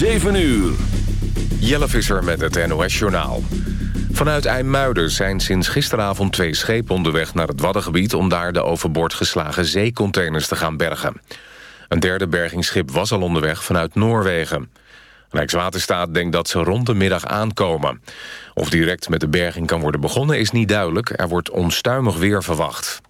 7 uur. Jelle Visser met het NOS-journaal. Vanuit IJmuiden zijn sinds gisteravond twee schepen onderweg naar het Waddengebied... om daar de overboord geslagen zeecontainers te gaan bergen. Een derde bergingsschip was al onderweg vanuit Noorwegen. Rijkswaterstaat denkt dat ze rond de middag aankomen. Of direct met de berging kan worden begonnen is niet duidelijk. Er wordt onstuimig weer verwacht.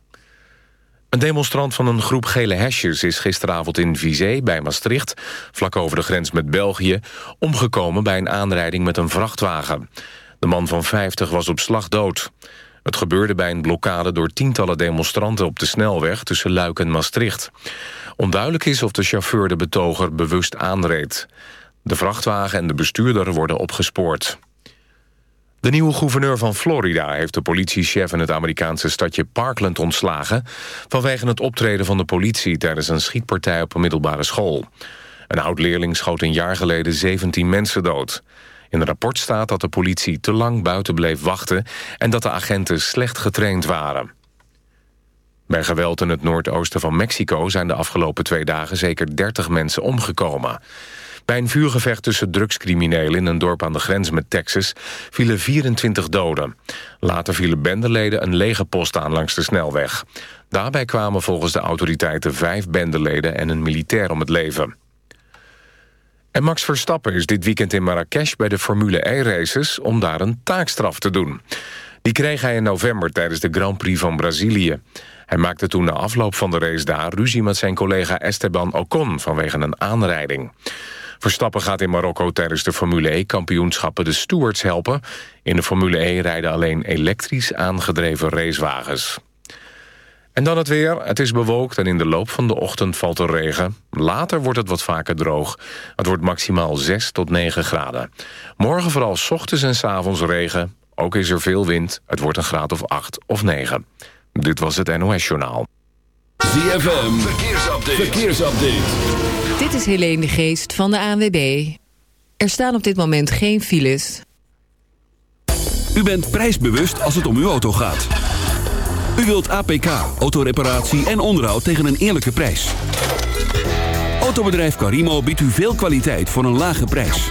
Een demonstrant van een groep gele hesjes is gisteravond in Vizé bij Maastricht... vlak over de grens met België, omgekomen bij een aanrijding met een vrachtwagen. De man van 50 was op slag dood. Het gebeurde bij een blokkade door tientallen demonstranten op de snelweg tussen Luik en Maastricht. Onduidelijk is of de chauffeur de betoger bewust aanreed. De vrachtwagen en de bestuurder worden opgespoord. De nieuwe gouverneur van Florida heeft de politiechef in het Amerikaanse stadje Parkland ontslagen... vanwege het optreden van de politie tijdens een schietpartij op een middelbare school. Een oud-leerling schoot een jaar geleden 17 mensen dood. In het rapport staat dat de politie te lang buiten bleef wachten... en dat de agenten slecht getraind waren. Bij geweld in het noordoosten van Mexico zijn de afgelopen twee dagen zeker 30 mensen omgekomen. Bij een vuurgevecht tussen drugscriminelen in een dorp aan de grens met Texas vielen 24 doden. Later vielen bendeleden een legerpost aan langs de snelweg. Daarbij kwamen volgens de autoriteiten vijf bendeleden en een militair om het leven. En Max Verstappen is dit weekend in Marrakesh bij de Formule E-races... om daar een taakstraf te doen. Die kreeg hij in november tijdens de Grand Prix van Brazilië. Hij maakte toen na afloop van de race daar ruzie met zijn collega Esteban Ocon... vanwege een aanrijding. Verstappen gaat in Marokko tijdens de Formule E-kampioenschappen de stewards helpen. In de Formule E rijden alleen elektrisch aangedreven racewagens. En dan het weer. Het is bewolkt en in de loop van de ochtend valt er regen. Later wordt het wat vaker droog. Het wordt maximaal 6 tot 9 graden. Morgen vooral s ochtends en s avonds regen. Ook is er veel wind. Het wordt een graad of 8 of 9. Dit was het NOS Journaal. ZFM. Verkeersupdate. Verkeersupdate. Dit is Helene de Geest van de ANWB. Er staan op dit moment geen files. U bent prijsbewust als het om uw auto gaat. U wilt APK, autoreparatie en onderhoud tegen een eerlijke prijs. Autobedrijf Carimo biedt u veel kwaliteit voor een lage prijs.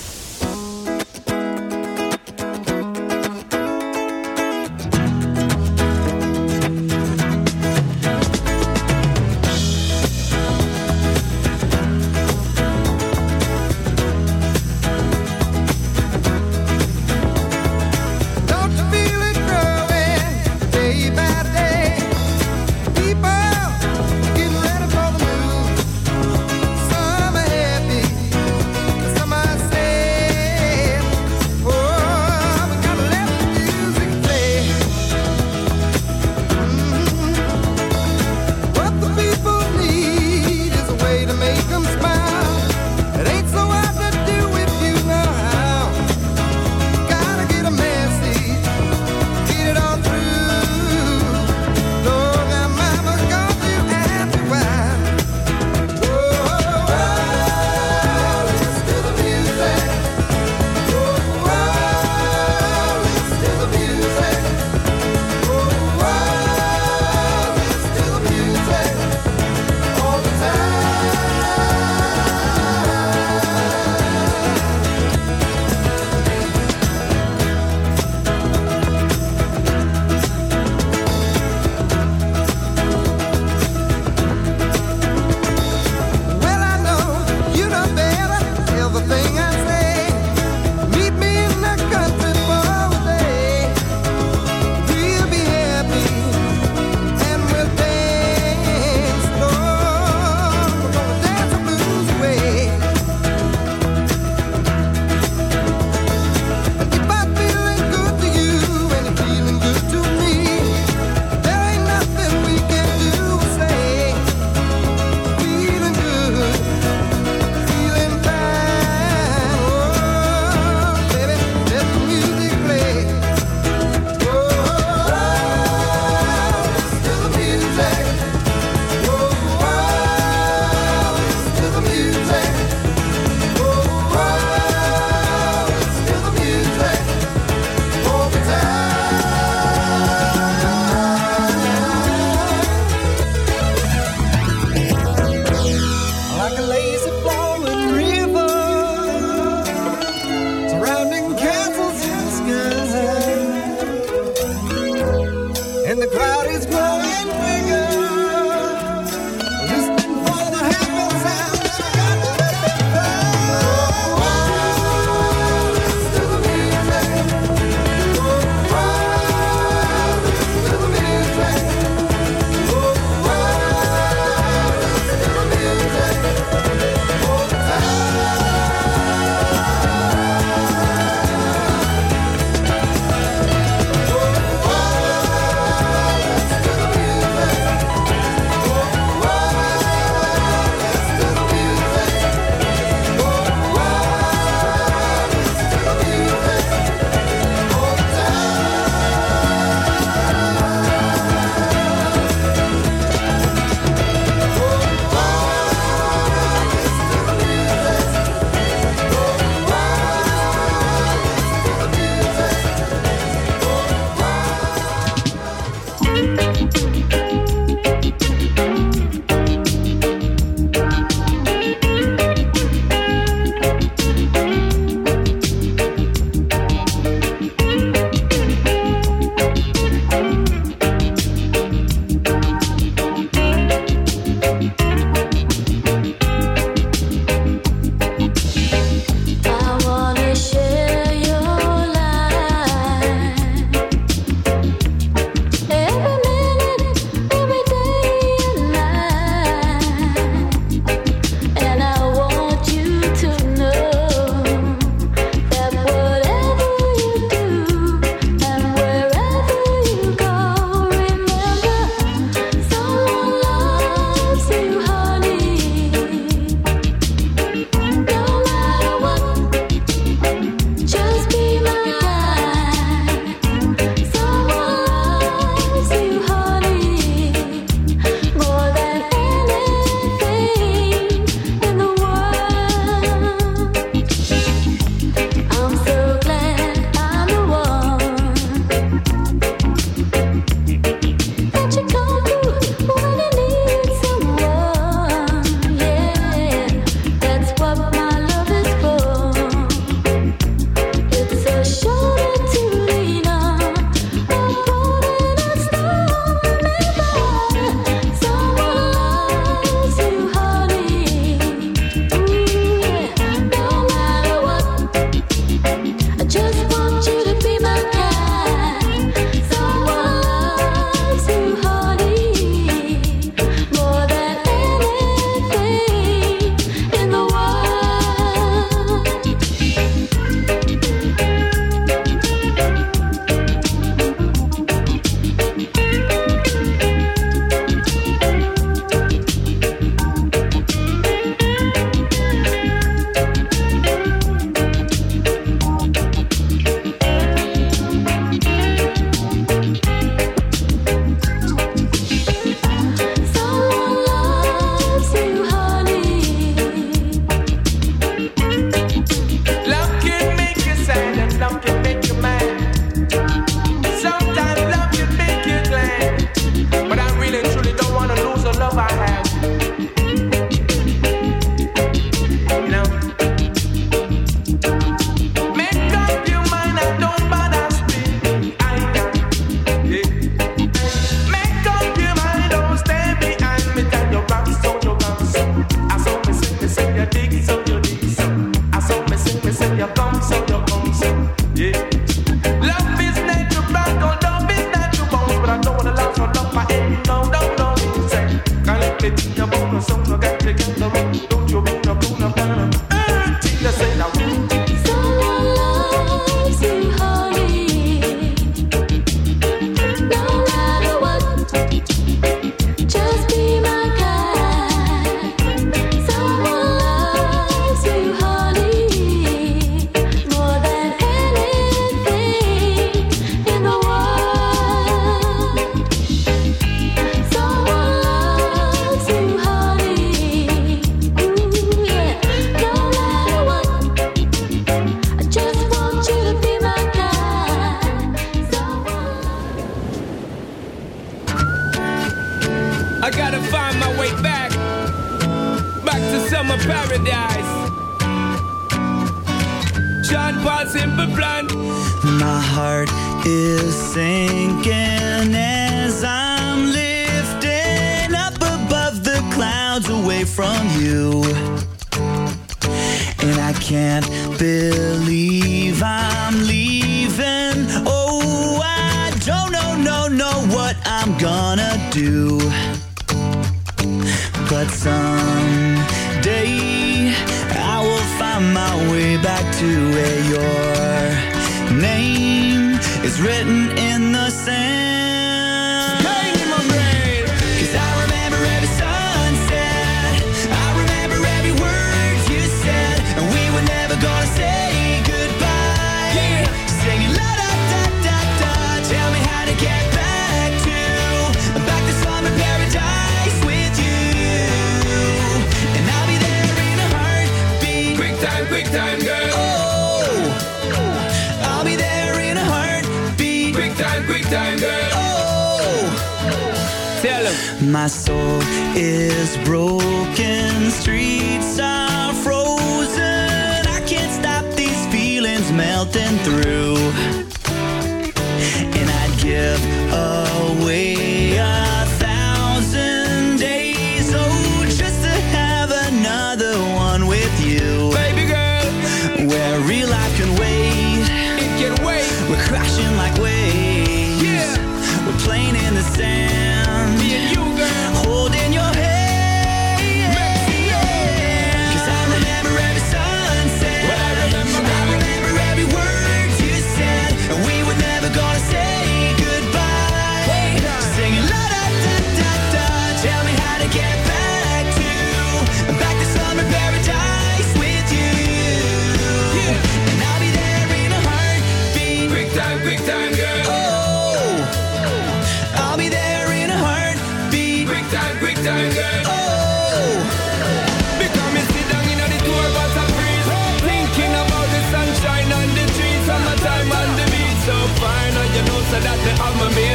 so that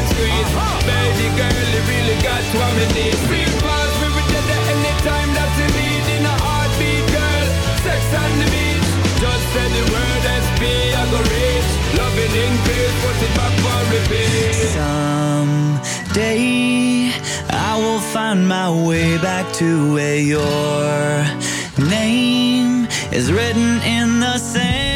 squeeze. Baby girl, you really got what me need. Free pass, we get there anytime that you need. In a heartbeat, girl, sex on the beach. Just say the word SP, I go reach. Loving in peace, put it back for repeat. Someday, I will find my way back to where your name is written in the sand.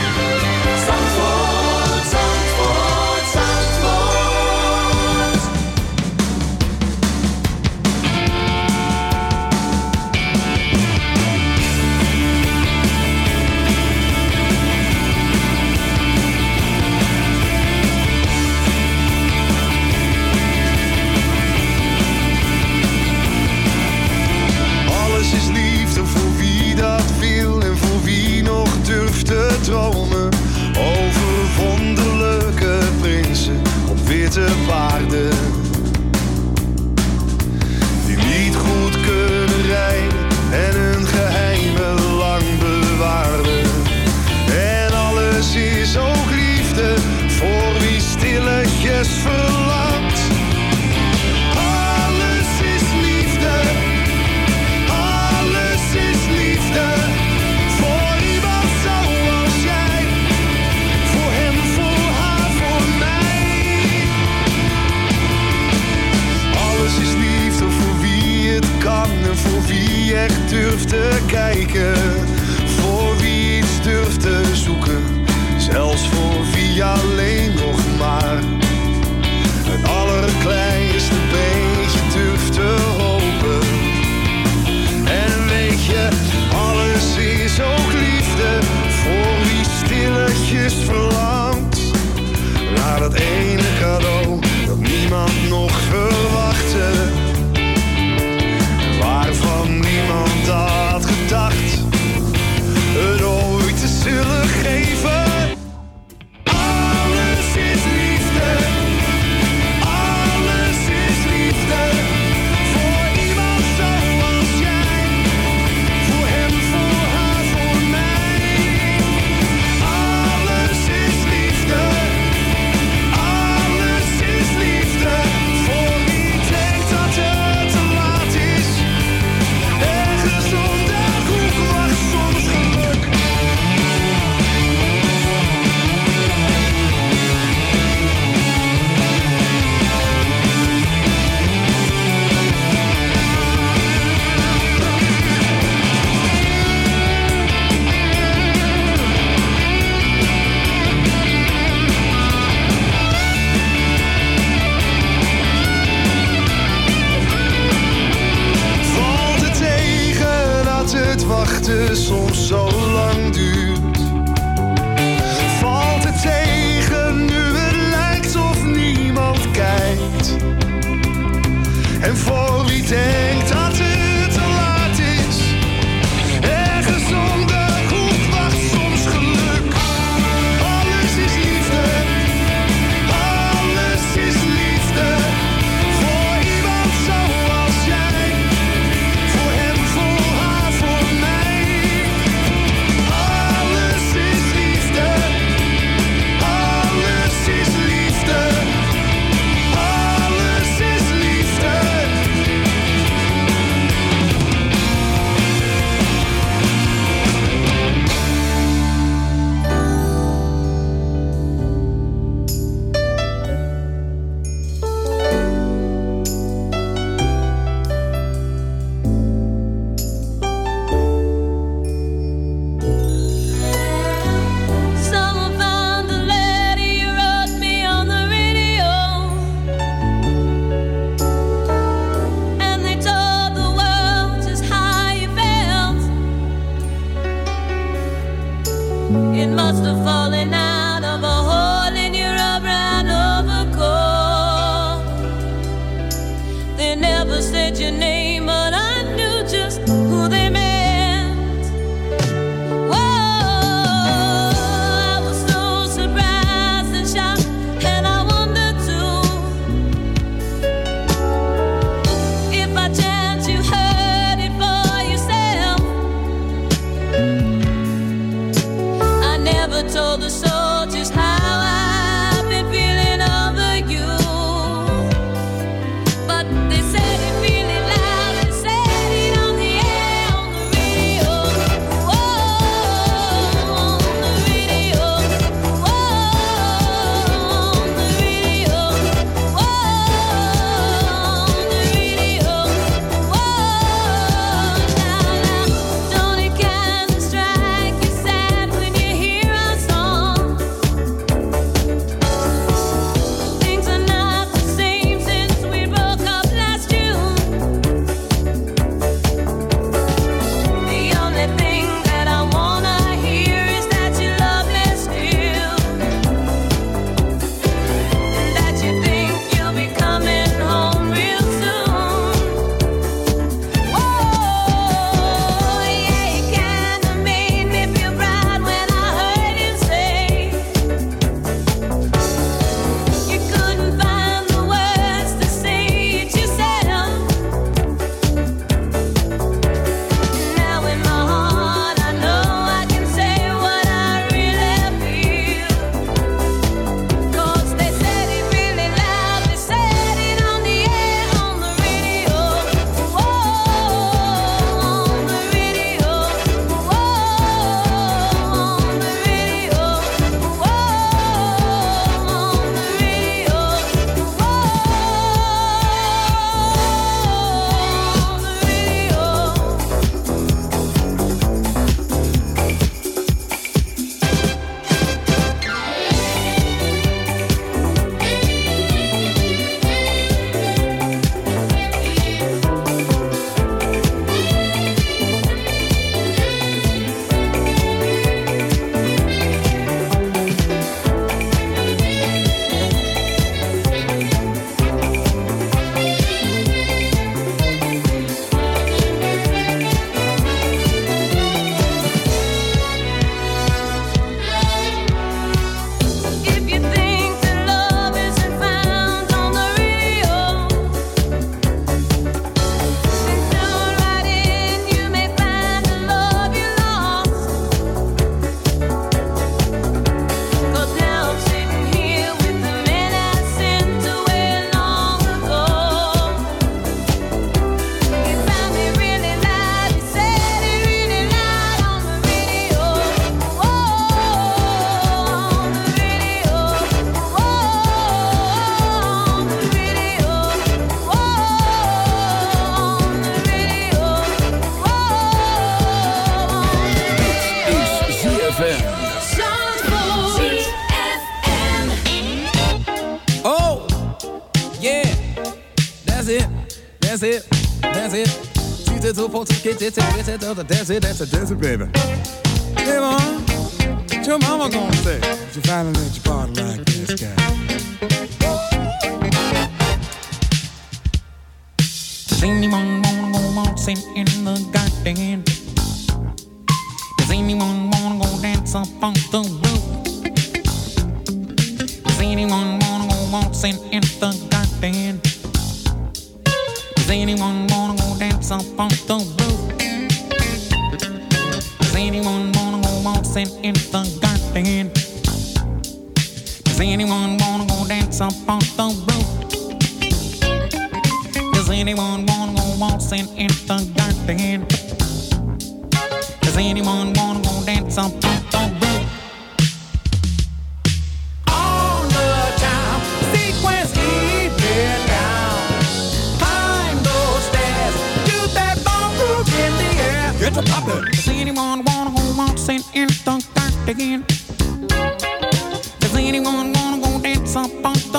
want to get this and this the dance it, that's a dance it, baby. Hey, mom, what your mama gonna say? If you finally let your body like this guy. Does anyone wanna go waltzing in the garden?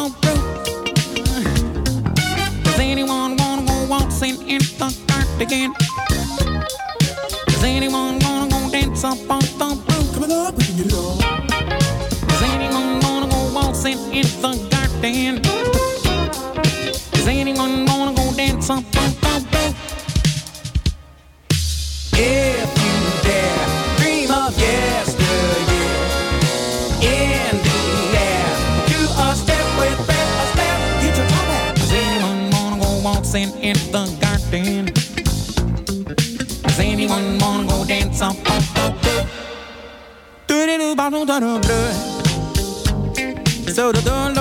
go through? Does anyone wanna go waltzing in the dark again? Does anyone in the garden. Does anyone wanna go dance up on do do Do do do, do do do do. So do do.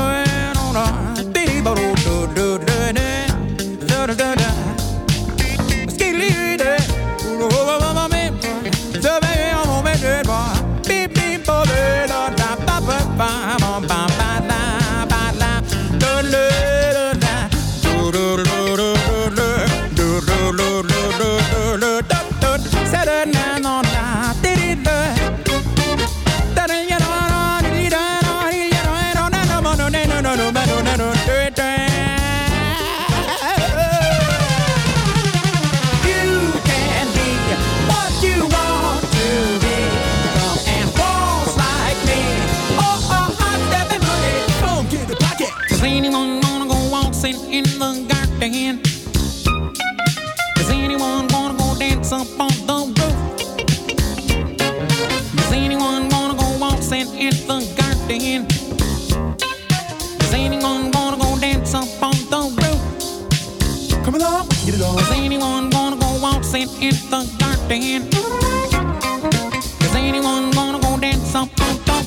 Cause anyone wanna go dance up on, top?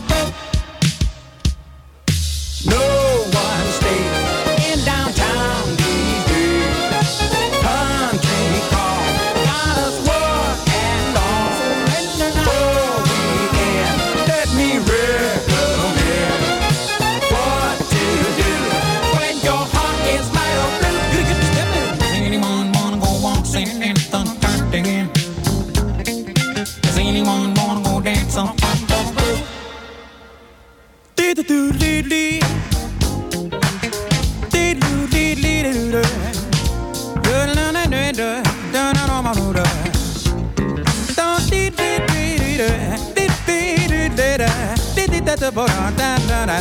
No da da da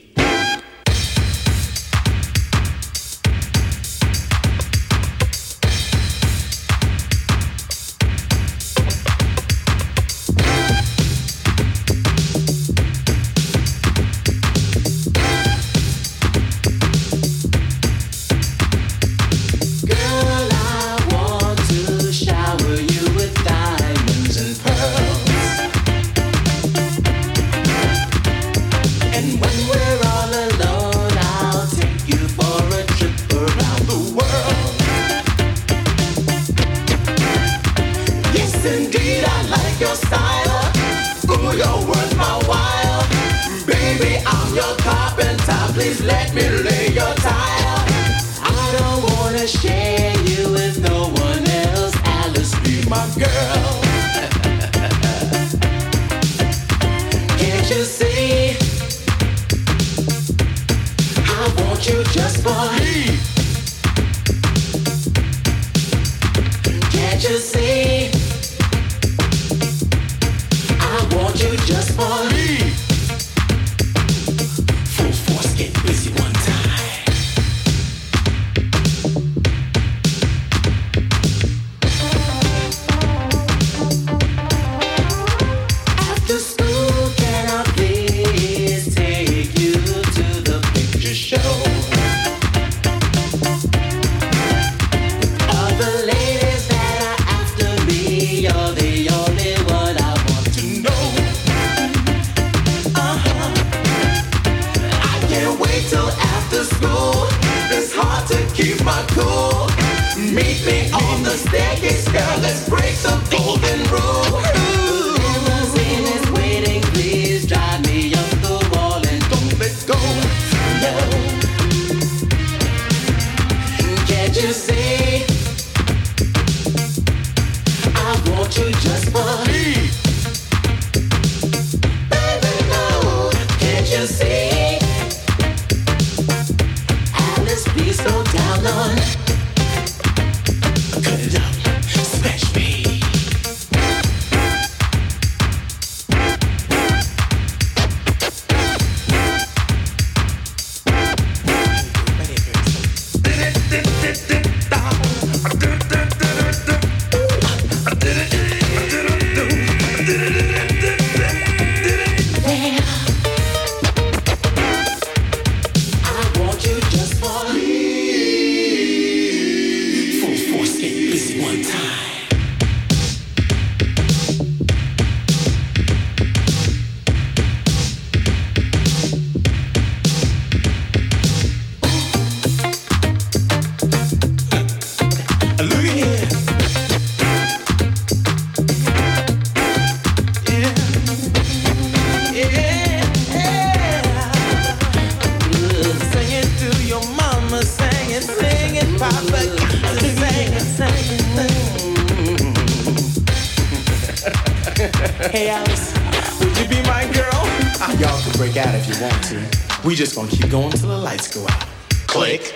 We just gonna keep going till the lights go out. Click.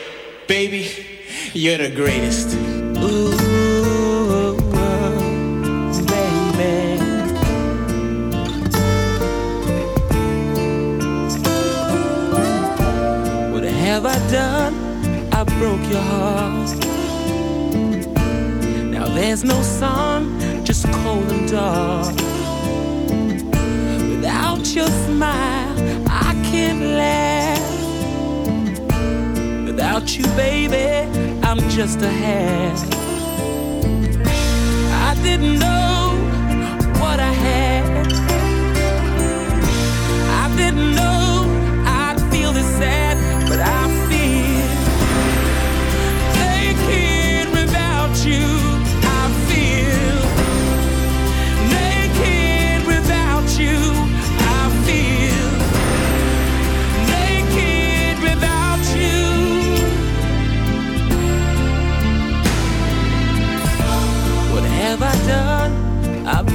Baby, you're the greatest. Ooh, baby. What have I done? I broke your heart. Now there's no sun, just cold and dark. Without your smile and laugh. Without you, baby, I'm just a half. I didn't know.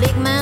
lick my